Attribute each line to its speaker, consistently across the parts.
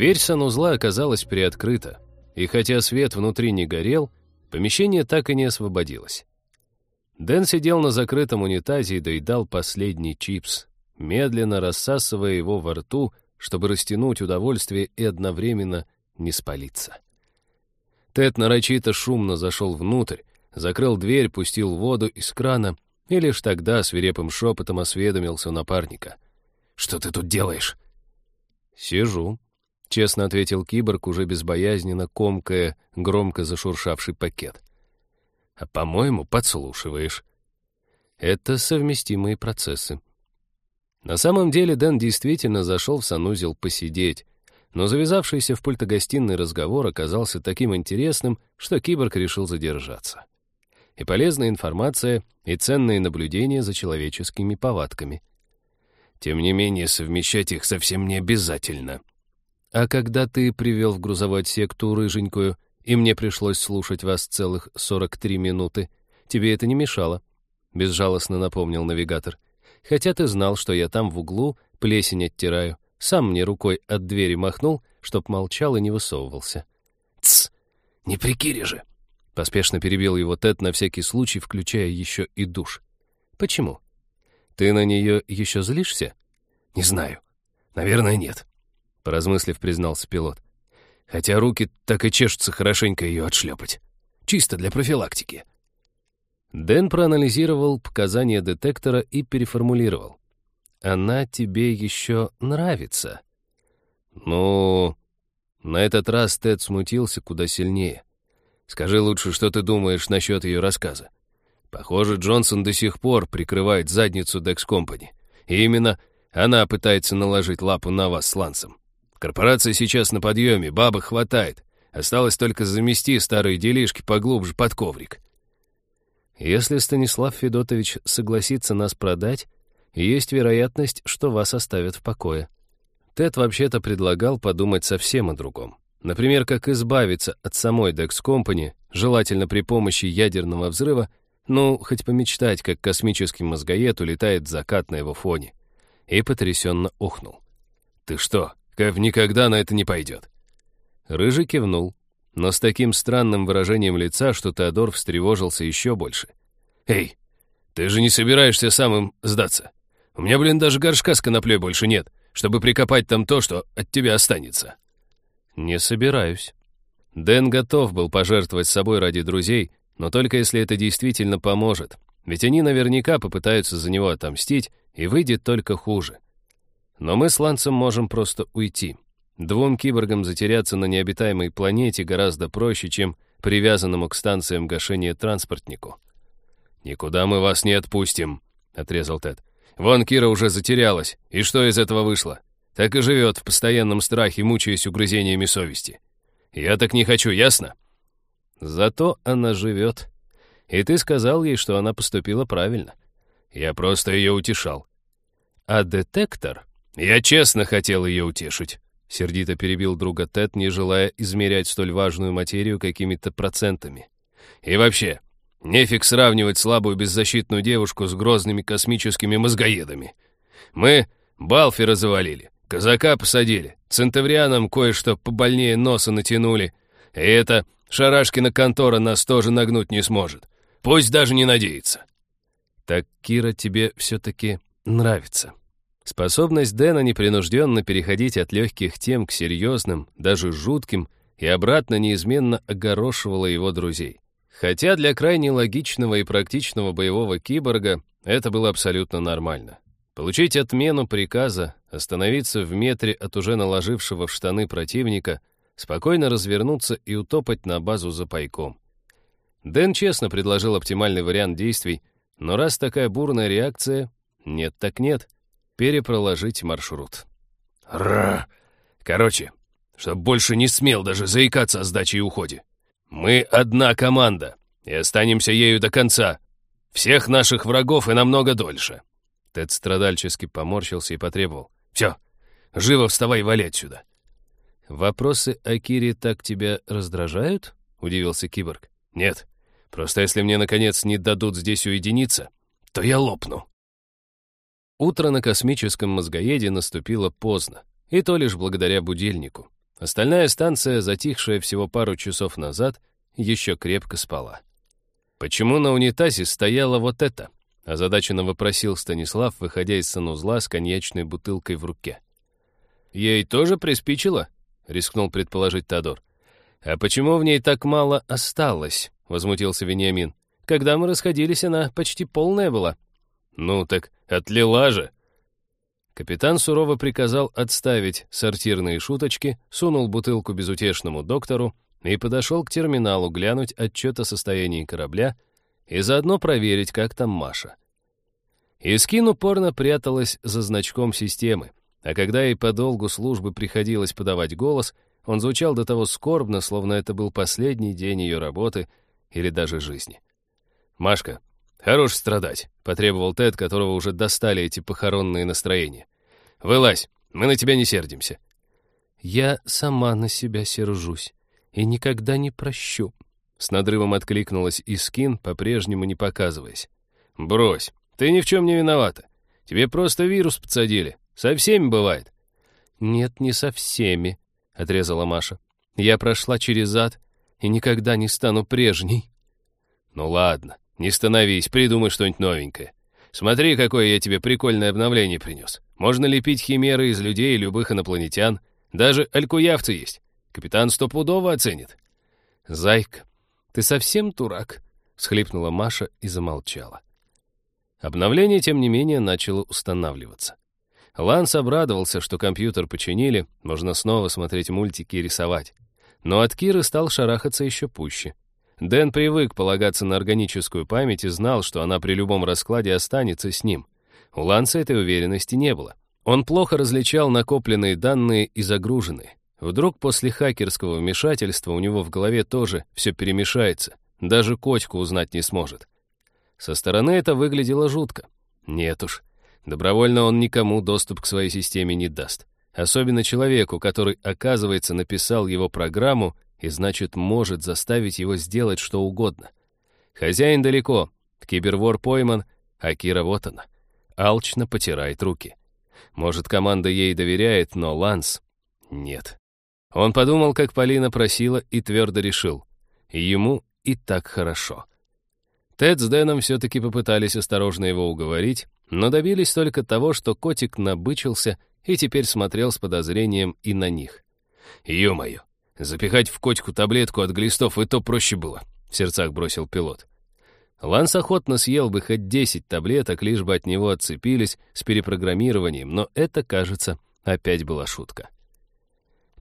Speaker 1: Дверь санузла оказалась приоткрыта, и хотя свет внутри не горел, помещение так и не освободилось. Дэн сидел на закрытом унитазе и доедал последний чипс, медленно рассасывая его во рту, чтобы растянуть удовольствие и одновременно не спалиться. Тед нарочито шумно зашел внутрь, закрыл дверь, пустил воду из крана и лишь тогда свирепым шепотом осведомился у напарника. «Что ты тут делаешь?» «Сижу», — честно ответил киборг, уже безбоязненно комкая громко зашуршавший пакет. «А, по-моему, подслушиваешь». Это совместимые процессы. На самом деле Дэн действительно зашел в санузел посидеть, но завязавшийся в пультогостиной разговор оказался таким интересным, что киборг решил задержаться. И полезная информация, и ценные наблюдения за человеческими повадками. Тем не менее, совмещать их совсем не обязательно. А когда ты привел в грузовой отсек ту рыженькую, и мне пришлось слушать вас целых 43 минуты, тебе это не мешало, — безжалостно напомнил навигатор. Хотя ты знал, что я там в углу плесень оттираю, сам мне рукой от двери махнул, чтоб молчал и не высовывался. «Тсс! Не прикири же!» Поспешно перебил его Тед на всякий случай, включая еще и душ. «Почему? Ты на нее еще злишься?» «Не знаю. Наверное, нет», — поразмыслив, признался пилот. «Хотя руки так и чешутся хорошенько ее отшлепать. Чисто для профилактики». Дэн проанализировал показания детектора и переформулировал она тебе еще нравится». «Ну...» На этот раз Тед смутился куда сильнее. «Скажи лучше, что ты думаешь насчет ее рассказа. Похоже, Джонсон до сих пор прикрывает задницу Dex Company. И именно она пытается наложить лапу на вас с Лансом. Корпорация сейчас на подъеме, бабы хватает. Осталось только замести старые делишки поглубже под коврик». Если Станислав Федотович согласится нас продать, есть вероятность, что вас оставят в покое. Тед вообще-то предлагал подумать совсем о другом. Например, как избавиться от самой Dex Company, желательно при помощи ядерного взрыва, ну, хоть помечтать, как космический мозгоед улетает закат на его фоне. И потрясенно ухнул. «Ты что, Кэв никогда на это не пойдет?» Рыжий кивнул, но с таким странным выражением лица, что Теодор встревожился еще больше. «Эй, ты же не собираешься самым сдаться?» У меня, блин, даже горшка с коноплей больше нет, чтобы прикопать там то, что от тебя останется». «Не собираюсь». Дэн готов был пожертвовать собой ради друзей, но только если это действительно поможет, ведь они наверняка попытаются за него отомстить, и выйдет только хуже. Но мы с Лансом можем просто уйти. Двум киборгам затеряться на необитаемой планете гораздо проще, чем привязанному к станциям гашения транспортнику. «Никуда мы вас не отпустим», — отрезал Тед. Вон Кира уже затерялась, и что из этого вышло? Так и живет в постоянном страхе, мучаясь угрызениями совести. Я так не хочу, ясно? Зато она живет. И ты сказал ей, что она поступила правильно. Я просто ее утешал. А детектор? Я честно хотел ее утешить. Сердито перебил друга Тед, не желая измерять столь важную материю какими-то процентами. И вообще, Нефиг сравнивать слабую беззащитную девушку с грозными космическими мозгоедами. Мы Балфера завалили, казака посадили, центаврианам кое-что побольнее носа натянули. И эта шарашкина контора нас тоже нагнуть не сможет. Пусть даже не надеется. Так Кира тебе все-таки нравится. Способность Дэна непринужденно переходить от легких тем к серьезным, даже жутким, и обратно неизменно огорошивала его друзей. Хотя для крайне логичного и практичного боевого киборга это было абсолютно нормально. Получить отмену приказа, остановиться в метре от уже наложившего в штаны противника, спокойно развернуться и утопать на базу за пайком. Дэн честно предложил оптимальный вариант действий, но раз такая бурная реакция, нет так нет, перепроложить маршрут. Ра! Короче, чтоб больше не смел даже заикаться о сдаче и уходе. Мы одна команда, и останемся ею до конца. Всех наших врагов и намного дольше». Тед страдальчески поморщился и потребовал. «Все, живо вставай и вали отсюда». «Вопросы о Кире так тебя раздражают?» — удивился киборг. «Нет, просто если мне, наконец, не дадут здесь уединиться, то я лопну». Утро на космическом мозгоеде наступило поздно, и то лишь благодаря будильнику. Остальная станция, затихшая всего пару часов назад, еще крепко спала. «Почему на унитазе стояло вот это?» — озадаченно вопросил Станислав, выходя из санузла с коньячной бутылкой в руке. «Ей тоже приспичило?» — рискнул предположить Тодор. «А почему в ней так мало осталось?» — возмутился Вениамин. «Когда мы расходились, она почти полная была». «Ну так отлила же!» Капитан сурово приказал отставить сортирные шуточки, сунул бутылку безутешному доктору и подошел к терминалу глянуть отчет о состоянии корабля и заодно проверить, как там Маша. Искин упорно пряталась за значком системы, а когда ей по долгу службы приходилось подавать голос, он звучал до того скорбно, словно это был последний день ее работы или даже жизни. «Машка, хорош страдать», — потребовал Тед, которого уже достали эти похоронные настроения. «Вылазь, мы на тебя не сердимся».
Speaker 2: «Я сама на себя сержусь и никогда не прощу», — с надрывом откликнулась Искин, по-прежнему не показываясь.
Speaker 1: «Брось, ты ни в чем не виновата. Тебе просто вирус подсадили. Со всеми бывает».
Speaker 2: «Нет, не со всеми», — отрезала Маша. «Я прошла через ад и никогда не стану прежней».
Speaker 1: «Ну ладно, не становись, придумай что-нибудь новенькое. Смотри, какое я тебе прикольное обновление принес. Можно лепить химеры из людей и любых инопланетян. Даже алькуявцы есть. Капитан стопудово оценит».
Speaker 2: «Зайка, ты совсем дурак?» — схлипнула Маша и замолчала.
Speaker 1: Обновление, тем не менее, начало устанавливаться. Ланс обрадовался, что компьютер починили, можно снова смотреть мультики и рисовать. Но от Киры стал шарахаться еще пуще. Дэн привык полагаться на органическую память и знал, что она при любом раскладе останется с ним. У Ланса этой уверенности не было. Он плохо различал накопленные данные и загруженные. Вдруг после хакерского вмешательства у него в голове тоже все перемешается. Даже котику узнать не сможет. Со стороны это выглядело жутко. Нет уж, добровольно он никому доступ к своей системе не даст. Особенно человеку, который, оказывается, написал его программу и, значит, может заставить его сделать что угодно. Хозяин далеко, кибервор пойман, а Кира вот она. Алчно потирает руки. Может, команда ей доверяет, но Ланс... Нет. Он подумал, как Полина просила, и твердо решил. Ему и так хорошо. Тед с Дэном все-таки попытались осторожно его уговорить, но добились только того, что котик набычился и теперь смотрел с подозрением и на них. «Ё-моё, запихать в котику таблетку от глистов и то проще было», — в сердцах бросил пилот. Ланс охотно съел бы хоть 10 таблеток, лишь бы от него отцепились с перепрограммированием, но это, кажется, опять была шутка.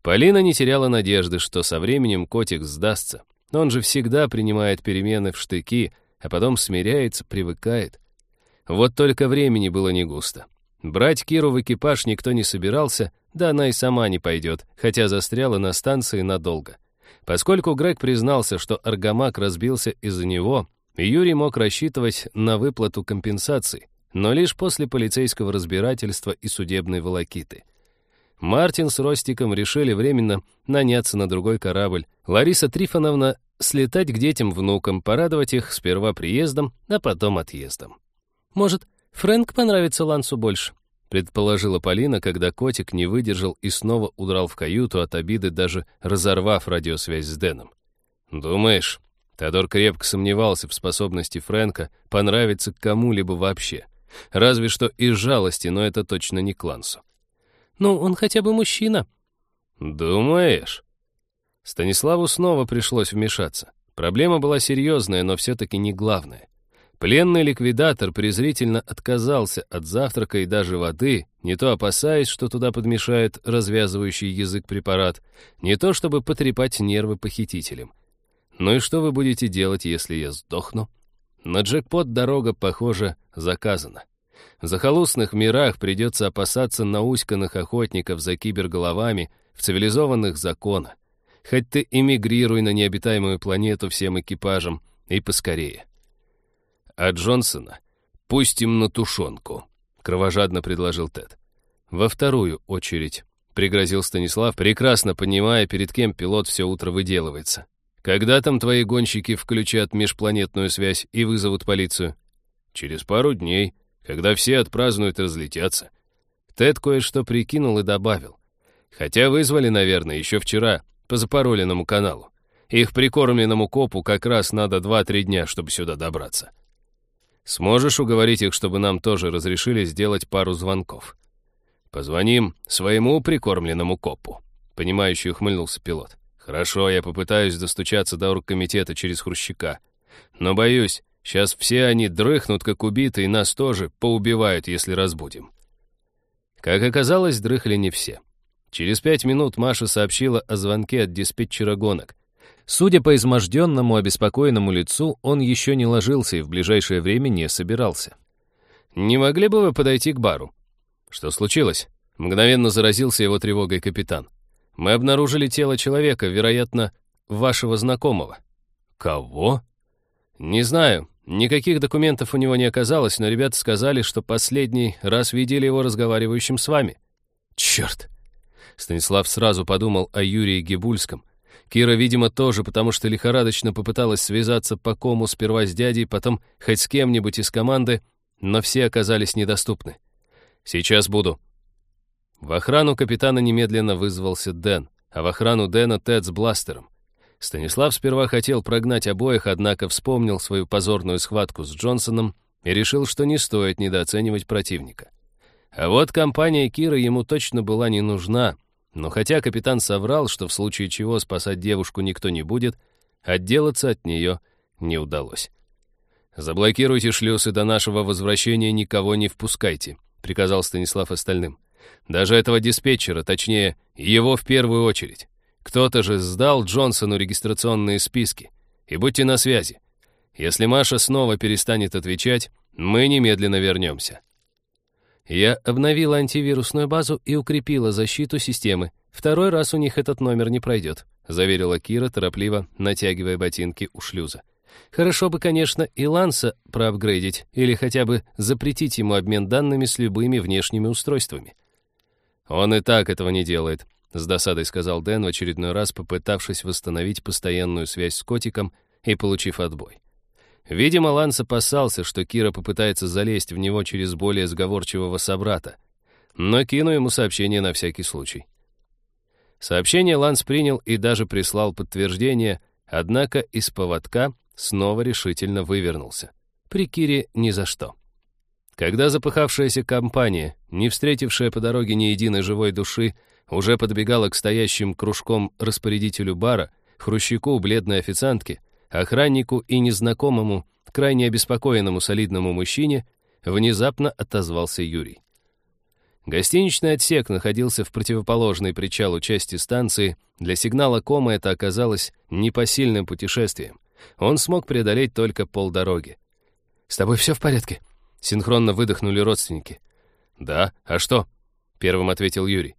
Speaker 1: Полина не теряла надежды, что со временем котик сдастся. Он же всегда принимает перемены в штыки, а потом смиряется, привыкает. Вот только времени было не густо. Брать Киру в экипаж никто не собирался, да она и сама не пойдет, хотя застряла на станции надолго. Поскольку Грег признался, что Аргамак разбился из-за него, Юрий мог рассчитывать на выплату компенсации, но лишь после полицейского разбирательства и судебной волокиты. Мартин с Ростиком решили временно наняться на другой корабль. Лариса Трифоновна слетать к детям-внукам, порадовать их сперва приездом, а потом отъездом.
Speaker 2: «Может, Фрэнк понравится Лансу больше?»
Speaker 1: Предположила Полина, когда котик не выдержал и снова удрал в каюту от обиды, даже разорвав радиосвязь с Дэном. «Думаешь?» Теодор крепко сомневался в способности Фрэнка понравиться кому-либо вообще. Разве что из жалости, но это точно не Клансу.
Speaker 2: «Ну, он хотя бы мужчина».
Speaker 1: «Думаешь?» Станиславу снова пришлось вмешаться. Проблема была серьезная, но все-таки не главная. Пленный ликвидатор презрительно отказался от завтрака и даже воды, не то опасаясь, что туда подмешает развязывающий язык препарат, не то чтобы потрепать нервы похитителям. Ну и что вы будете делать, если я сдохну? На джекпот дорога, похоже, заказана. В захолустных мирах придется опасаться науськанных охотников за киберголовами в цивилизованных законах. Хоть ты эмигрируй на необитаемую планету всем экипажем, и поскорее. А Джонсона пустим на тушенку, кровожадно предложил Тед. Во вторую очередь, пригрозил Станислав, прекрасно понимая, перед кем пилот все утро выделывается. Когда там твои гонщики включат межпланетную связь и вызовут полицию? Через пару дней, когда все отпразднуют и разлетятся. Тед кое-что прикинул и добавил. Хотя вызвали, наверное, еще вчера, по запароленному каналу. Их прикормленному копу как раз надо 2-3 дня, чтобы сюда добраться. Сможешь уговорить их, чтобы нам тоже разрешили сделать пару звонков? Позвоним своему прикормленному копу. Понимающий ухмыльнулся пилот. Хорошо, я попытаюсь достучаться до оргкомитета через Хрущака. Но боюсь, сейчас все они дрыхнут, как убитые, и нас тоже поубивают, если разбудим. Как оказалось, дрыхли не все. Через пять минут Маша сообщила о звонке от диспетчера гонок. Судя по изможденному, обеспокоенному лицу, он еще не ложился и в ближайшее время не собирался. «Не могли бы вы подойти к бару?» «Что случилось?» Мгновенно заразился его тревогой капитан. «Мы обнаружили тело человека, вероятно, вашего знакомого». «Кого?» «Не знаю. Никаких документов у него не оказалось, но ребята сказали, что последний раз видели его разговаривающим с вами». «Черт!» Станислав сразу подумал о Юрии Гибульском. Кира, видимо, тоже, потому что лихорадочно попыталась связаться по кому сперва с дядей, потом хоть с кем-нибудь из команды, но все оказались недоступны. «Сейчас буду». В охрану капитана немедленно вызвался Дэн, а в охрану Дэна Тед с бластером. Станислав сперва хотел прогнать обоих, однако вспомнил свою позорную схватку с Джонсоном и решил, что не стоит недооценивать противника. А вот компания Кира ему точно была не нужна, но хотя капитан соврал, что в случае чего спасать девушку никто не будет, отделаться от нее не удалось. «Заблокируйте шлюз и до нашего возвращения никого не впускайте», приказал Станислав остальным. «Даже этого диспетчера, точнее, его в первую очередь. Кто-то же сдал Джонсону регистрационные списки. И будьте на связи. Если Маша снова перестанет отвечать, мы немедленно вернемся. Я обновила антивирусную базу и укрепила защиту системы. Второй раз у них этот номер не пройдет, заверила Кира, торопливо натягивая ботинки у шлюза. Хорошо бы, конечно, и Ланса проапгрейдить, или хотя бы запретить ему обмен данными с любыми внешними устройствами. Он и так этого не делает, — с досадой сказал Дэн в очередной раз, попытавшись восстановить постоянную связь с котиком и получив отбой. Видимо, Ланс опасался, что Кира попытается залезть в него через более сговорчивого собрата, но кину ему сообщение на всякий случай. Сообщение Ланс принял и даже прислал подтверждение, однако из поводка снова решительно вывернулся. При Кире ни за что. Когда запыхавшаяся компания, не встретившая по дороге ни единой живой души, уже подбегала к стоящим кружком распорядителю бара, хрущику, бледной официантке, охраннику и незнакомому, крайне обеспокоенному солидному мужчине, внезапно отозвался Юрий. Гостиничный отсек находился в противоположной причалу части станции. Для сигнала кома это оказалось непосильным путешествием. Он смог преодолеть только полдороги. «С тобой все в порядке?» Синхронно выдохнули родственники. «Да, а что?» — первым ответил Юрий.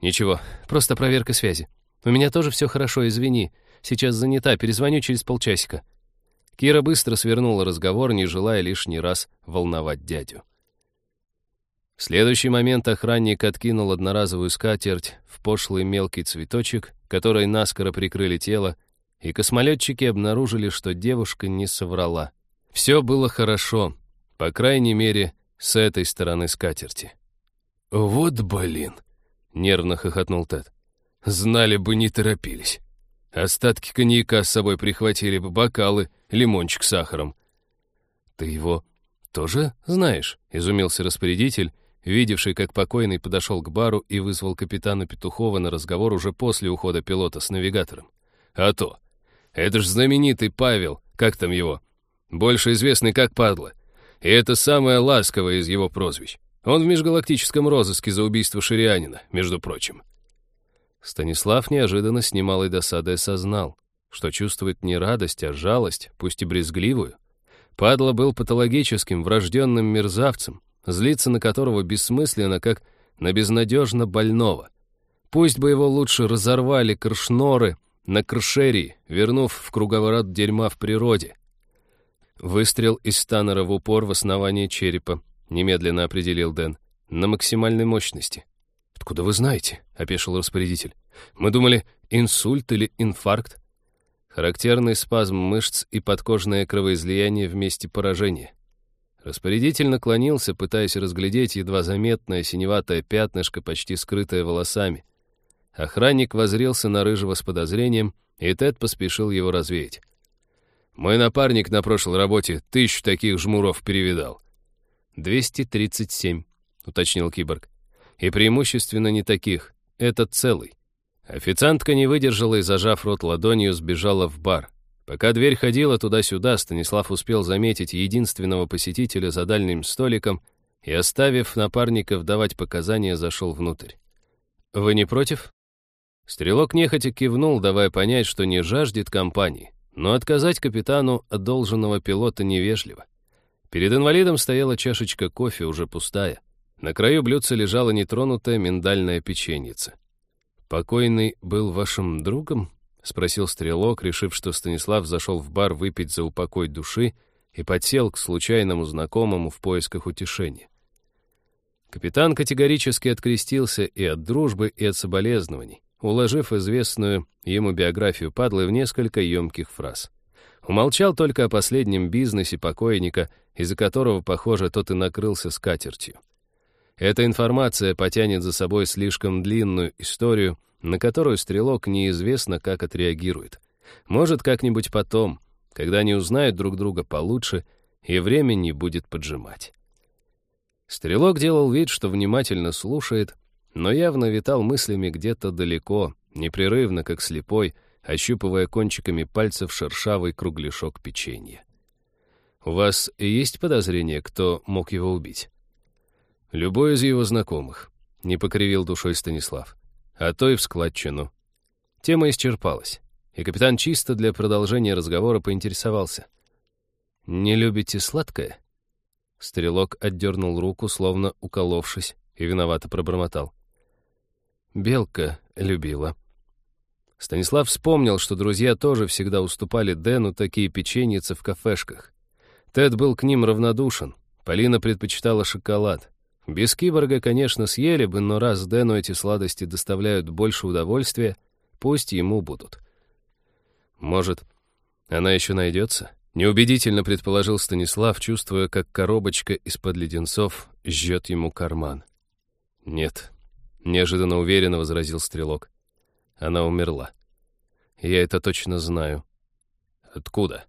Speaker 1: «Ничего, просто проверка связи. У меня тоже все хорошо, извини. Сейчас занята, перезвоню через полчасика». Кира быстро свернула разговор, не желая лишний раз волновать дядю. В следующий момент охранник откинул одноразовую скатерть в пошлый мелкий цветочек, который наскоро прикрыли тело, и космолетчики обнаружили, что девушка не соврала. Все было хорошо, по крайней мере, с этой стороны скатерти. «Вот блин!» — нервно хохотнул Тед. «Знали бы, не торопились». Остатки коньяка с собой прихватили бокалы, лимончик с сахаром. «Ты его тоже знаешь?» — изумился распорядитель, видевший, как покойный подошел к бару и вызвал капитана Петухова на разговор уже после ухода пилота с навигатором. «А то! Это ж знаменитый Павел, как там его? Больше известный как Падла. И это самое ласковое из его прозвищ. Он в межгалактическом розыске за убийство Ширианина, между прочим. Станислав неожиданно с немалой досадой осознал, что чувствует не радость, а жалость, пусть и брезгливую. Падла был патологическим, врожденным мерзавцем, злиться на которого бессмысленно, как на безнадежно больного. Пусть бы его лучше разорвали кршноры на кршерии, вернув в круговорот дерьма в природе. Выстрел из станера в упор в основание черепа, немедленно определил Дэн, на максимальной мощности. «Откуда вы знаете?» — опешил распорядитель. «Мы думали, инсульт или инфаркт». Характерный спазм мышц и подкожное кровоизлияние вместе поражения. Распорядитель наклонился, пытаясь разглядеть едва заметное синеватое пятнышко, почти скрытое волосами. Охранник возрился на Рыжего с подозрением, и Тед поспешил его развеять. «Мой напарник на прошлой работе тысячу таких жмуров перевидал».
Speaker 2: «237», — уточнил киборг. «И преимущественно не таких. Это целый». Официантка не выдержала и, зажав рот ладонью, сбежала в бар. Пока дверь ходила туда-сюда, Станислав успел заметить единственного посетителя за дальним столиком и, оставив напарников давать показания, зашел внутрь. «Вы не против?» Стрелок нехотя кивнул, давая понять, что не жаждет компании, но отказать капитану от долженного пилота невежливо. Перед инвалидом стояла чашечка кофе, уже пустая. На краю блюдца лежала нетронутая миндальная печеница. «Покойный был вашим другом?» — спросил Стрелок, решив, что Станислав зашел в бар выпить за упокой души и подсел к случайному знакомому в поисках утешения. Капитан категорически открестился и от дружбы, и от соболезнований, уложив известную ему биографию падлы в несколько емких фраз. Умолчал только о последнем бизнесе покойника, из-за которого, похоже, тот и накрылся скатертью. Эта информация потянет за собой слишком длинную историю, на которую стрелок неизвестно, как отреагирует. Может, как-нибудь потом, когда они узнают друг друга получше, и время не будет поджимать. Стрелок делал вид, что внимательно слушает, но явно витал мыслями где-то далеко, непрерывно, как слепой, ощупывая кончиками пальцев шершавый кругляшок печенья. «У вас есть подозрение, кто мог его убить?» «Любой из его знакомых», — не покривил душой Станислав. «А то и в складчину». Тема исчерпалась, и капитан чисто для продолжения разговора поинтересовался. «Не любите сладкое?» Стрелок отдернул руку, словно уколовшись, и виновато пробормотал. «Белка любила». Станислав вспомнил, что друзья тоже всегда уступали Дэну такие печеницы в кафешках. Тед был к ним равнодушен. Полина предпочитала шоколад. Без киборга, конечно, съели бы, но раз Дэну эти сладости доставляют больше удовольствия, пусть ему будут. Может, она еще найдется? Неубедительно предположил Станислав, чувствуя, как коробочка из-под леденцов жжет ему карман. «Нет», — неожиданно уверенно возразил Стрелок. «Она умерла. Я это точно знаю». «Откуда?»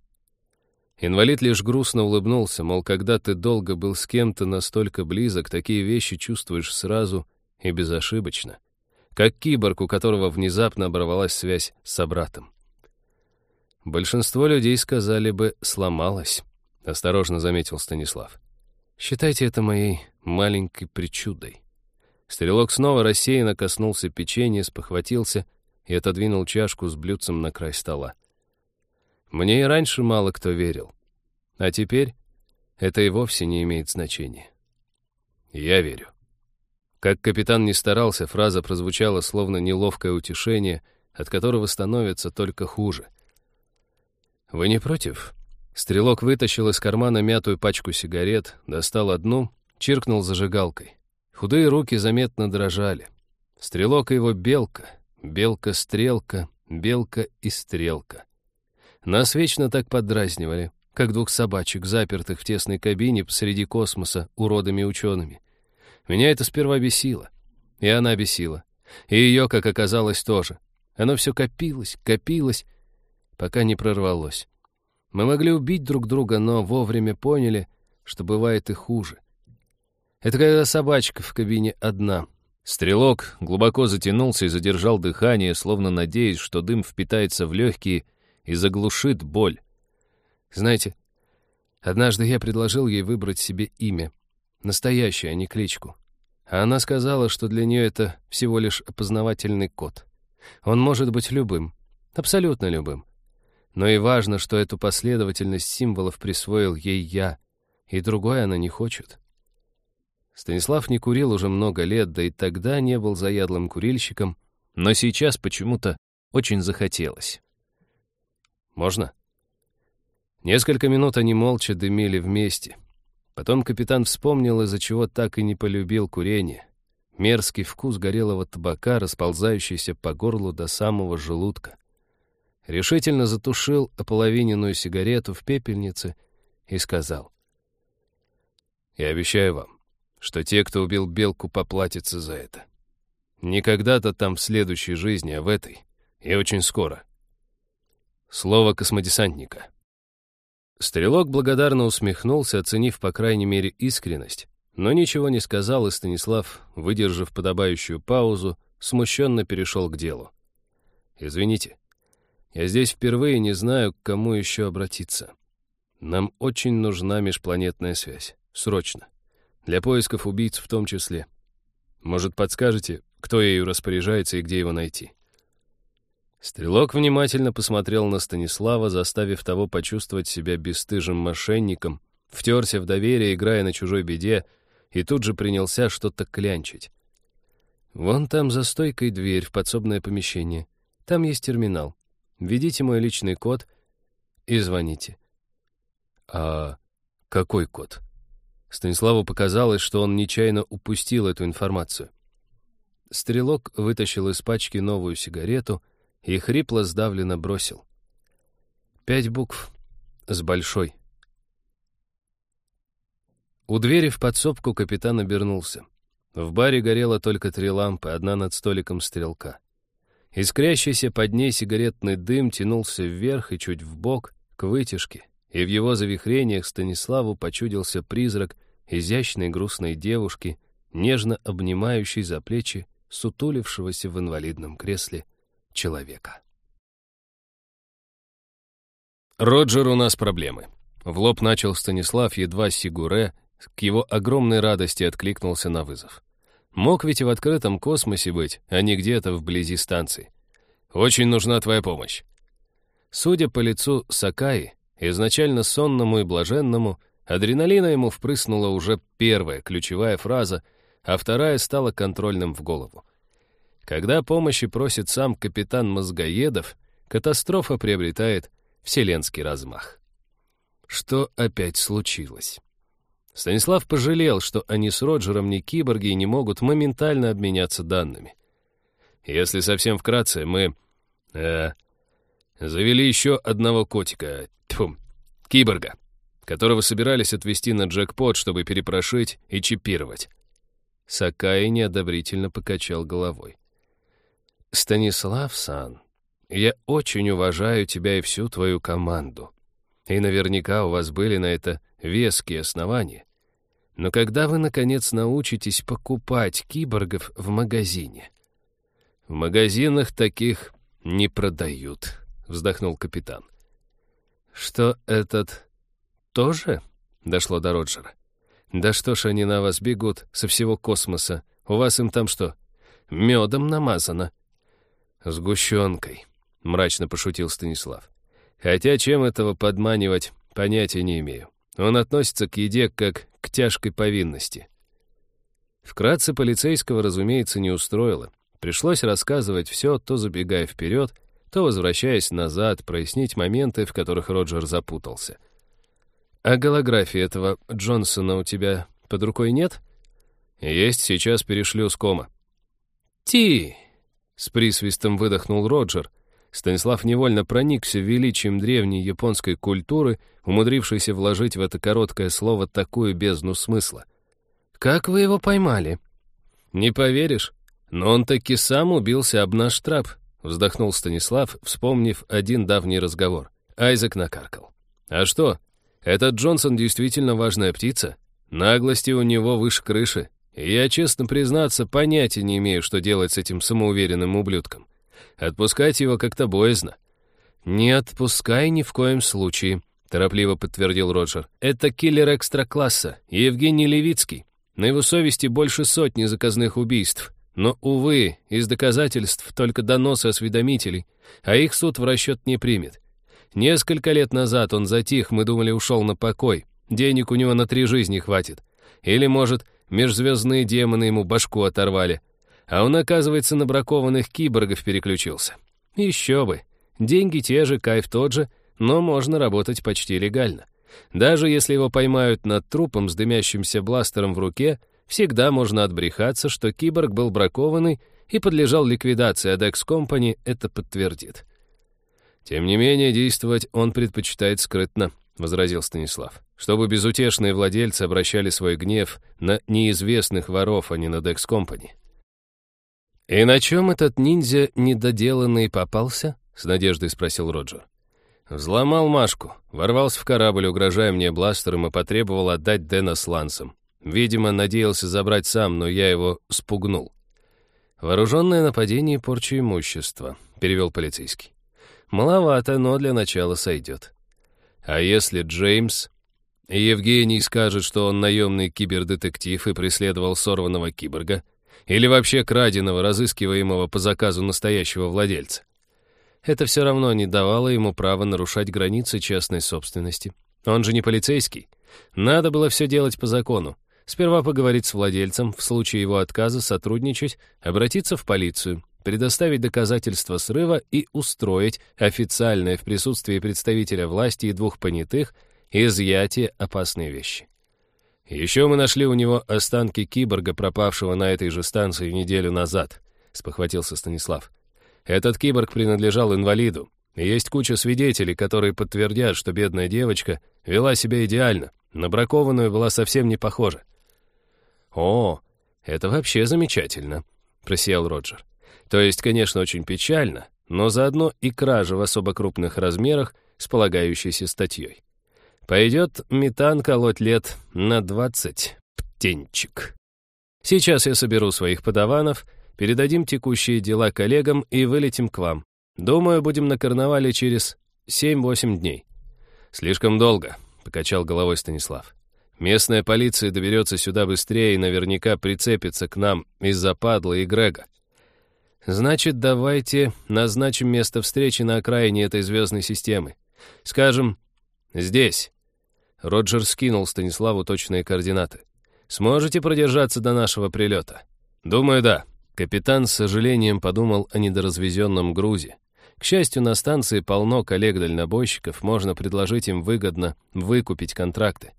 Speaker 2: Инвалид лишь грустно улыбнулся, мол, когда ты долго был с кем-то настолько близок, такие вещи чувствуешь сразу и безошибочно. Как киборг, у которого внезапно оборвалась связь с собратом. Большинство людей сказали бы «сломалась», — осторожно заметил Станислав. «Считайте это моей маленькой причудой». Стрелок снова рассеянно коснулся печенья, спохватился и отодвинул чашку с блюдцем на край стола. Мне и раньше мало кто верил. А теперь это и вовсе не имеет значения. Я верю. Как капитан не старался, фраза прозвучала словно неловкое утешение, от которого становится только хуже — «Вы не против?» Стрелок вытащил из кармана мятую пачку сигарет, достал одну, чиркнул зажигалкой. Худые руки заметно дрожали. Стрелок и его белка, белка-стрелка, белка и стрелка. Нас вечно так подразнивали, как двух собачек, запертых в тесной кабине посреди космоса уродами-учеными. Меня это сперва бесило, и она бесила. И ее, как оказалось, тоже. Оно все копилось, копилось, пока не прорвалось. Мы могли убить друг друга, но вовремя поняли, что бывает и хуже. Это когда собачка в кабине одна. Стрелок глубоко затянулся и задержал дыхание, словно надеясь, что дым впитается в легкие и заглушит боль. Знаете, однажды я предложил ей выбрать себе имя. Настоящее, а не кличку. А она сказала, что для нее это всего лишь опознавательный код. Он может быть любым, абсолютно любым. Но и важно, что эту последовательность символов присвоил ей я, и другой она не хочет. Станислав не курил уже много лет, да и тогда не был заядлым курильщиком, но сейчас почему-то очень захотелось. «Можно?» Несколько минут они молча дымили вместе. Потом капитан вспомнил, из-за чего так и не полюбил курение. Мерзкий вкус горелого табака, расползающийся по горлу до самого желудка решительно затушил ополовиненную сигарету в пепельнице и сказал. «Я обещаю вам, что те, кто убил Белку, поплатятся за это.
Speaker 1: Не когда-то там в следующей жизни, а в этой. И очень скоро. Слово космодесантника. Стрелок благодарно усмехнулся, оценив, по крайней мере, искренность, но ничего не сказал, и Станислав, выдержав подобающую паузу, смущенно перешел к делу. «Извините, я здесь впервые не знаю, к кому еще обратиться. Нам очень нужна межпланетная связь. Срочно. Для поисков убийц в том числе. Может, подскажете, кто ею распоряжается и где его найти?» Стрелок внимательно посмотрел на Станислава, заставив того почувствовать себя бесстыжим мошенником, втерся в доверие, играя на чужой беде, и тут же принялся что-то клянчить. «Вон там за стойкой дверь в подсобное помещение. Там есть терминал. Введите мой личный код и звоните». «А какой код?» Станиславу показалось, что он нечаянно упустил эту информацию. Стрелок вытащил из пачки новую сигарету и хрипло сдавленно бросил. «Пять букв. С большой». У двери в подсобку капитан обернулся. В баре горело только три лампы, одна над столиком стрелка. Искрящийся под ней сигаретный дым тянулся вверх и чуть вбок, к вытяжке, и в его завихрениях Станиславу почудился призрак изящной грустной девушки, нежно обнимающей за плечи сутулившегося в инвалидном кресле человека. «Роджер, у нас проблемы», — в лоб начал Станислав, едва Сигуре к его огромной радости откликнулся на вызов. Мог ведь и в открытом космосе быть, а не где-то вблизи станции. «Очень нужна твоя помощь». Судя по лицу Сакаи, изначально сонному и блаженному, адреналина ему впрыснула уже первая ключевая фраза, а вторая стала контрольным в голову. Когда помощи просит сам капитан Мозгоедов, катастрофа приобретает вселенский размах. Что опять случилось? Станислав пожалел, что они с Роджером не киборги и не могут моментально обменяться данными. Если совсем вкратце, мы... Э, завели еще одного котика, тьфу, киборга, которого собирались отвезти на джекпот, чтобы перепрошить и чипировать. Сакай неодобрительно покачал головой. «Станислав-сан, я очень уважаю тебя и всю твою команду. И наверняка у вас были на это веские основания. Но когда вы, наконец, научитесь покупать киборгов в магазине? В магазинах таких не продают, вздохнул капитан. Что этот тоже? Дошло до Роджера. Да что ж они на вас бегут со всего космоса? У вас им там что, медом намазано? Сгущенкой, мрачно пошутил Станислав. Хотя чем этого подманивать, понятия не имею. Он относится к еде как к тяжкой повинности. Вкратце полицейского, разумеется, не устроило. Пришлось рассказывать все, то забегая вперед, то возвращаясь назад, прояснить моменты, в которых Роджер запутался. «А голографии этого Джонсона у тебя под рукой нет?» «Есть, сейчас перешлю с кома». «Ти!» — с присвистом выдохнул Роджер — Станислав невольно проникся величием древней японской культуры, умудрившейся вложить в это короткое слово такую бездну смысла. «Как вы его поймали?» «Не поверишь, но он таки сам убился об наш трап», вздохнул Станислав, вспомнив один давний разговор. Айзек накаркал. «А что, этот Джонсон действительно важная птица? Наглости у него выше крыши. Я, честно признаться, понятия не имею, что делать с этим самоуверенным ублюдком. Отпускать его как-то боязно». «Не отпускай ни в коем случае», — торопливо подтвердил Роджер. «Это киллер экстра-класса, Евгений Левицкий. На его совести больше сотни заказных убийств. Но, увы, из доказательств только доносы осведомителей, а их суд в расчет не примет. Несколько лет назад он затих, мы думали, ушел на покой. Денег у него на три жизни хватит. Или, может, межзвездные демоны ему башку оторвали. А он, оказывается, на бракованных киборгов переключился. Еще бы. Деньги те же, кайф тот же, но можно работать почти легально. Даже если его поймают над трупом с дымящимся бластером в руке, всегда можно отбрехаться, что киборг был бракованный и подлежал ликвидации, а Dex Company это подтвердит. «Тем не менее, действовать он предпочитает скрытно», — возразил Станислав, «чтобы безутешные владельцы обращали свой гнев на неизвестных воров, а не на Company. «И на чем этот ниндзя недоделанный попался?» — с надеждой спросил Роджер. Взломал Машку, ворвался в корабль, угрожая мне бластером, и потребовал отдать Дэна с Лансом. Видимо, надеялся забрать сам, но я его спугнул. «Вооруженное нападение и порча имущества», — перевел полицейский. «Маловато, но для начала сойдет». «А если Джеймс?» Евгений скажет, что он наемный кибердетектив и преследовал сорванного киборга? Или вообще краденого, разыскиваемого по заказу настоящего владельца? Это все равно не давало ему права нарушать границы частной собственности. Он же не полицейский. Надо было все делать по закону. Сперва поговорить с владельцем, в случае его отказа сотрудничать, обратиться в полицию, предоставить доказательства срыва и устроить официальное в присутствии представителя власти и двух понятых изъятие опасной вещи. Еще мы нашли у него останки киборга, пропавшего на этой же станции неделю назад, спохватился Станислав. Этот киборг принадлежал инвалиду, есть куча свидетелей, которые подтвердят, что бедная девочка вела себя идеально, на бракованную была совсем не похожа. «О, это вообще замечательно», — просиял Роджер. «То есть, конечно, очень печально, но заодно и кража в особо крупных размерах с полагающейся статьей. Пойдет метан колоть лет на двадцать, птенчик. Сейчас я соберу своих подаванов, передадим текущие дела коллегам и вылетим к вам. Думаю, будем на карнавале через семь-восемь дней». «Слишком долго», — покачал головой Станислав. Местная полиция доберется сюда быстрее и наверняка прицепится к нам из-за падла и Грега. Значит, давайте назначим место встречи на окраине этой звездной системы. Скажем, здесь. Роджер скинул Станиславу точные координаты. Сможете продержаться до нашего прилета? Думаю, да. Капитан с сожалением подумал о недоразвезенном грузе. К счастью, на станции полно коллег-дальнобойщиков, можно предложить им выгодно выкупить контракты.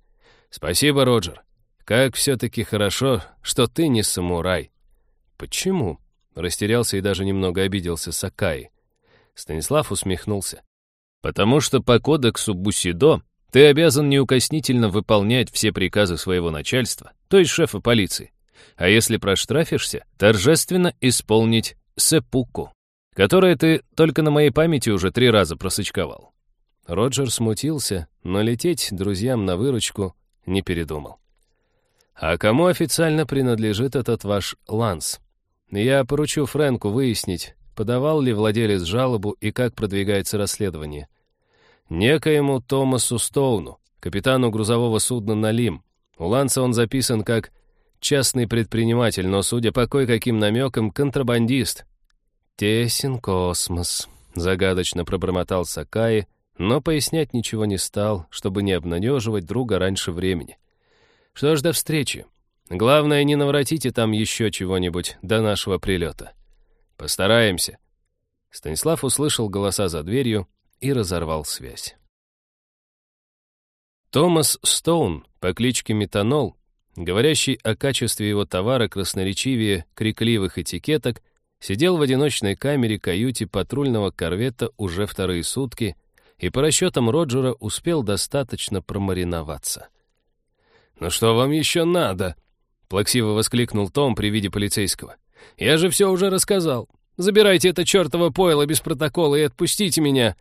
Speaker 1: «Спасибо, Роджер. Как все-таки хорошо, что ты не самурай». «Почему?» — растерялся и даже немного обиделся Сакаи. Станислав усмехнулся. «Потому что по кодексу Бусидо ты обязан неукоснительно выполнять все приказы своего начальства, то есть шефа полиции. А если проштрафишься, торжественно исполнить сепуку, которое ты только на моей памяти уже три раза просычковал». Роджер смутился, но лететь друзьям на выручку не передумал. «А кому официально принадлежит этот ваш ланс? Я поручу Фрэнку выяснить, подавал ли владелец жалобу и как продвигается расследование. Некоему Томасу Стоуну, капитану грузового судна «Налим». У Ланса он записан как частный предприниматель, но, судя по кое-каким намекам, контрабандист. «Тесен космос», — загадочно пробормотал Сакаи, но пояснять ничего не стал, чтобы не обнадеживать друга раньше времени. Что ж, до встречи. Главное, не наворотите там еще чего-нибудь до нашего прилета. Постараемся. Станислав услышал голоса за дверью и разорвал связь. Томас Стоун по кличке Метанол, говорящий о качестве его товара красноречивее крикливых этикеток, сидел в одиночной камере каюте патрульного корвета уже вторые сутки и по расчетам Роджера успел достаточно промариноваться. «Ну что вам еще надо?» — плаксиво воскликнул Том при виде полицейского. «Я же все уже рассказал. Забирайте это чертово пойло без протокола и отпустите меня!»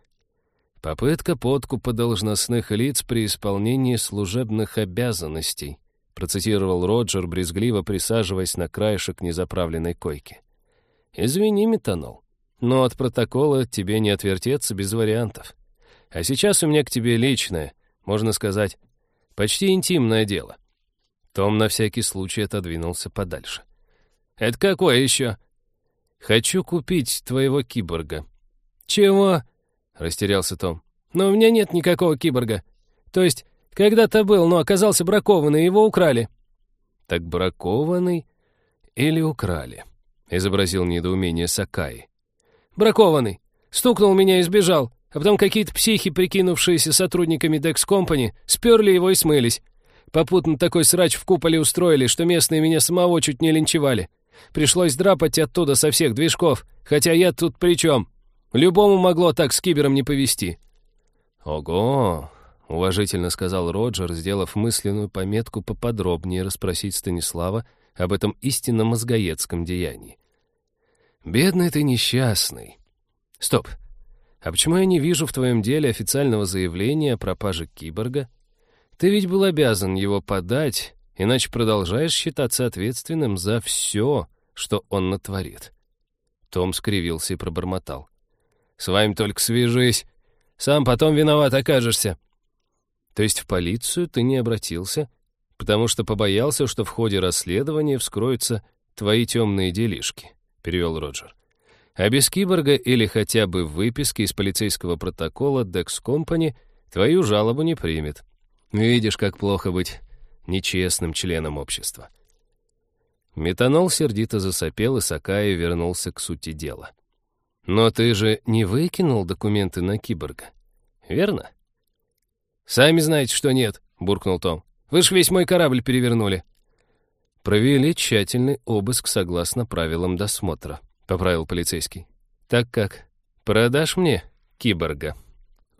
Speaker 1: «Попытка подкупа должностных лиц при исполнении служебных обязанностей», процитировал Роджер, брезгливо присаживаясь на краешек незаправленной койки. «Извини, метанол, но от протокола тебе не отвертеться без вариантов. А сейчас у меня к тебе личное, можно сказать, почти интимное дело». Том на всякий случай отодвинулся подальше. «Это какое еще?» «Хочу купить твоего киборга». «Чего?» — растерялся Том. «Но у меня нет никакого киборга. То есть, когда-то был, но оказался бракованный, его украли». «Так бракованный или украли?» — изобразил недоумение Сакаи. «Бракованный. Стукнул меня и сбежал. А потом какие-то психи, прикинувшиеся сотрудниками Dex Company, сперли его и смылись. Попутно такой срач в куполе устроили, что местные меня самого чуть не линчевали. Пришлось драпать оттуда со всех движков, хотя я тут при чем? Любому могло так с кибером не повести. «Ого!» — уважительно сказал Роджер, сделав мысленную пометку поподробнее расспросить Станислава об этом истинно мозгоедском деянии. Бедный ты несчастный. Стоп. А почему я не вижу в твоем деле официального заявления о пропаже киборга? Ты ведь был обязан его подать, иначе продолжаешь считаться ответственным за все, что он натворит. Том скривился и пробормотал. «С вами только свяжись. Сам потом виноват окажешься». «То есть в полицию ты не обратился, потому что побоялся, что в ходе расследования вскроются твои темные делишки?» — перевел Роджер. «А без киборга или хотя бы выписки из полицейского протокола Dex Company твою жалобу не примет. Видишь, как плохо быть нечестным членом общества». Метанол сердито засопел, и Сакаи вернулся к сути дела. «Но ты же не выкинул документы на киборга, верно?» «Сами знаете, что нет», — буркнул Том. «Вы ж весь мой корабль перевернули». «Провели тщательный обыск согласно правилам досмотра», — поправил полицейский. «Так как? Продашь мне киборга?»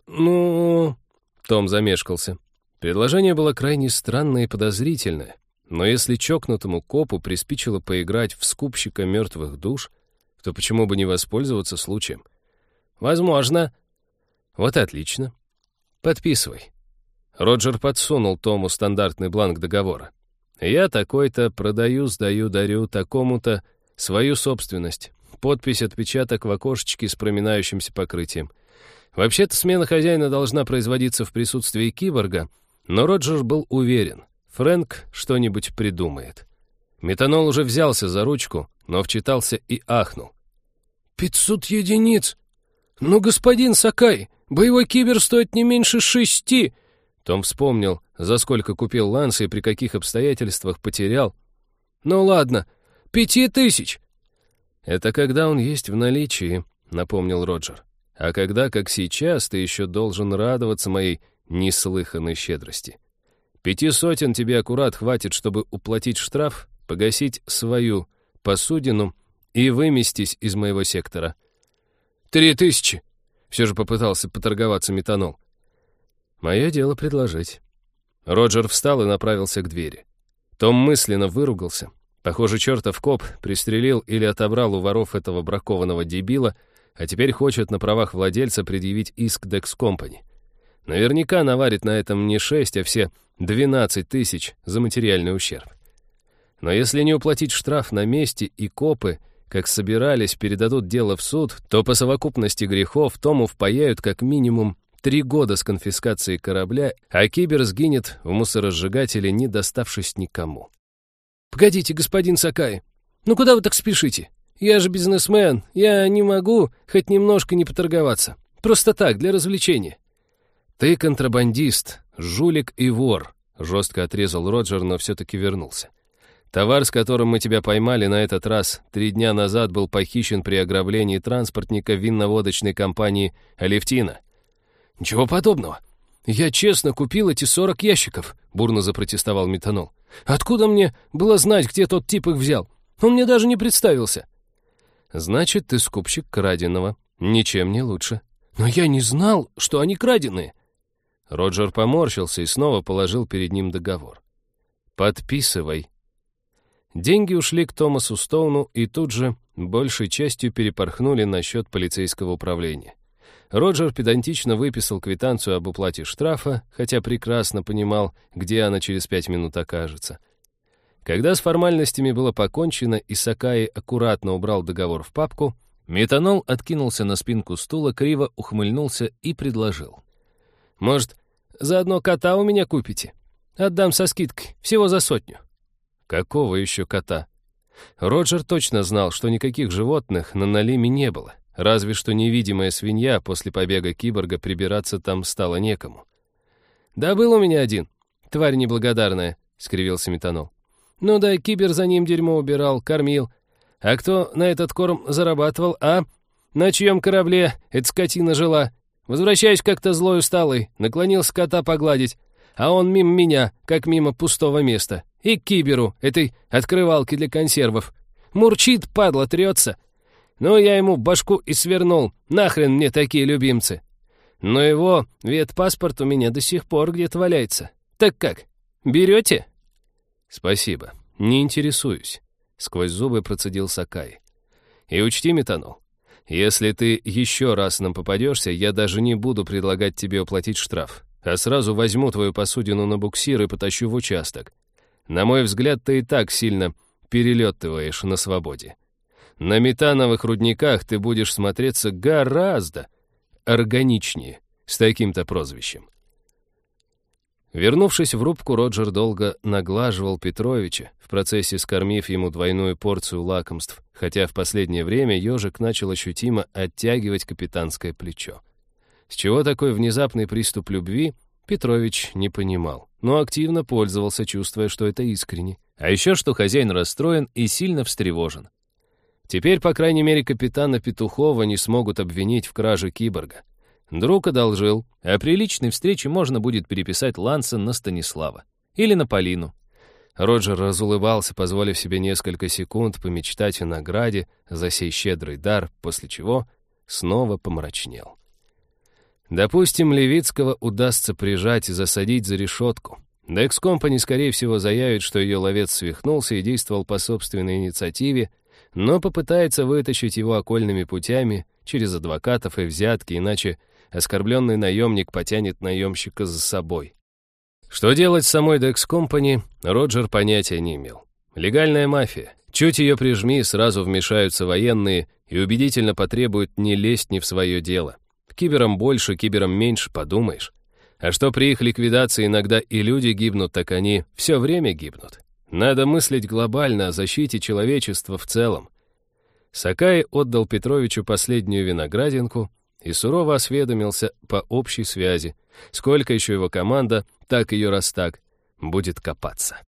Speaker 1: «Ну...» — Том замешкался. Предложение было крайне странное и подозрительное. Но если чокнутому копу приспичило поиграть в скупщика мертвых душ, то почему бы не воспользоваться случаем? Возможно. Вот отлично. Подписывай. Роджер подсунул Тому стандартный бланк договора. Я такой-то продаю, сдаю, дарю такому-то свою собственность. Подпись, отпечаток в окошечке с проминающимся покрытием. Вообще-то смена хозяина должна производиться в присутствии киборга, но Роджер был уверен, Фрэнк что-нибудь придумает. Метанол уже взялся за ручку, но вчитался и ахнул. «Пятьсот единиц! Ну, господин Сакай, боевой кибер стоит не меньше шести!» Том вспомнил, за сколько купил Ланс и при каких обстоятельствах потерял. «Ну ладно, пяти тысяч!» «Это когда он есть в наличии», — напомнил Роджер. «А когда, как сейчас, ты еще должен радоваться моей неслыханной щедрости». Пяти сотен тебе аккурат хватит, чтобы уплатить штраф, погасить свою посудину и выместись из моего сектора. Три тысячи! Все же попытался поторговаться метанол. Мое дело предложить. Роджер встал и направился к двери. Том мысленно выругался. Похоже, чертов коп пристрелил или отобрал у воров этого бракованного дебила, а теперь хочет на правах владельца предъявить иск Dex Company. Наверняка наварит на этом не шесть, а все 12 тысяч за материальный ущерб. Но если не уплатить штраф на месте и копы, как собирались, передадут дело в суд, то по совокупности грехов Тому впаяют как минимум три года с конфискацией корабля, а Кибер сгинет в мусоросжигателе, не доставшись никому. «Погодите, господин Сакай, ну куда вы так спешите? Я же бизнесмен, я не могу хоть немножко не поторговаться. Просто так, для развлечения». «Ты контрабандист, жулик и вор», — жестко отрезал Роджер, но все-таки вернулся. «Товар, с которым мы тебя поймали на этот раз, три дня назад был похищен при ограблении транспортника винно-водочной компании «Алевтина». «Ничего подобного. Я честно купил эти сорок ящиков», — бурно запротестовал Метанол. «Откуда мне было знать, где тот тип их взял? Он мне даже не представился». «Значит, ты скупщик краденого. Ничем не лучше». «Но я не знал, что они краденые», Роджер поморщился и снова положил перед ним договор. «Подписывай». Деньги ушли к Томасу Стоуну и тут же большей частью перепорхнули на счет полицейского управления. Роджер педантично выписал квитанцию об уплате штрафа, хотя прекрасно понимал, где она через пять минут окажется. Когда с формальностями было покончено и Сакаи аккуратно убрал договор в папку, Метанол откинулся на спинку стула, криво ухмыльнулся и предложил. «Может, Заодно кота у меня купите. Отдам со скидкой, всего за сотню». «Какого еще кота?» Роджер точно знал, что никаких животных на Налиме не было, разве что невидимая свинья после побега киборга прибираться там стало некому. «Да был у меня один, тварь неблагодарная», — скривился Метанол. «Ну да, кибер за ним дерьмо убирал, кормил. А кто на этот корм зарабатывал, а? На чьем корабле эта скотина жила? Возвращаюсь как-то злой усталый, наклонился кота погладить, а он мимо меня, как мимо пустого места. И к киберу, этой открывалки для консервов. Мурчит, падла, трется. Ну, я ему башку и свернул. Нахрен мне такие любимцы. Но его ветпаспорт у меня до сих пор где-то валяется. Так как, берете? Спасибо, не интересуюсь. Сквозь зубы процедил Сакай. И учти, метанол, если ты еще раз нам попадешься, я даже не буду предлагать тебе уплатить штраф, а сразу возьму твою посудину на буксир и потащу в участок. На мой взгляд, ты и так сильно перелетываешь на свободе. На метановых рудниках ты будешь смотреться гораздо органичнее с таким-то прозвищем. Вернувшись в рубку, Роджер долго наглаживал Петровича, в процессе скормив ему двойную порцию лакомств, хотя в последнее время ежик начал ощутимо оттягивать капитанское плечо. С чего такой внезапный приступ любви, Петрович не понимал, но активно пользовался, чувствуя, что это искренне. А еще, что хозяин расстроен и сильно встревожен. Теперь, по крайней мере, капитана Петухова не смогут обвинить в краже киборга. Друг одолжил, а при личной встрече можно будет переписать Ланса на Станислава. Или на Полину. Роджер разулыбался, позволив себе несколько секунд помечтать о награде за сей щедрый дар, после чего снова помрачнел. Допустим, Левицкого удастся прижать и засадить за решетку. Декс Компани, скорее всего, заявит, что ее ловец свихнулся и действовал по собственной инициативе, но попытается вытащить его окольными путями, через адвокатов и взятки, иначе оскорбленный наемник потянет наемщика за собой. Что делать с самой Dex Company, Роджер понятия не имел. Легальная мафия. Чуть ее прижми, сразу вмешаются военные и убедительно потребуют не лезть не в свое дело. Кибером больше, кибером меньше, подумаешь. А что при их ликвидации иногда и люди гибнут, так они все время гибнут. Надо мыслить глобально о защите человечества в целом. Сакай отдал Петровичу последнюю виноградинку и сурово осведомился по общей связи, сколько еще его команда, так ее раз так, будет копаться.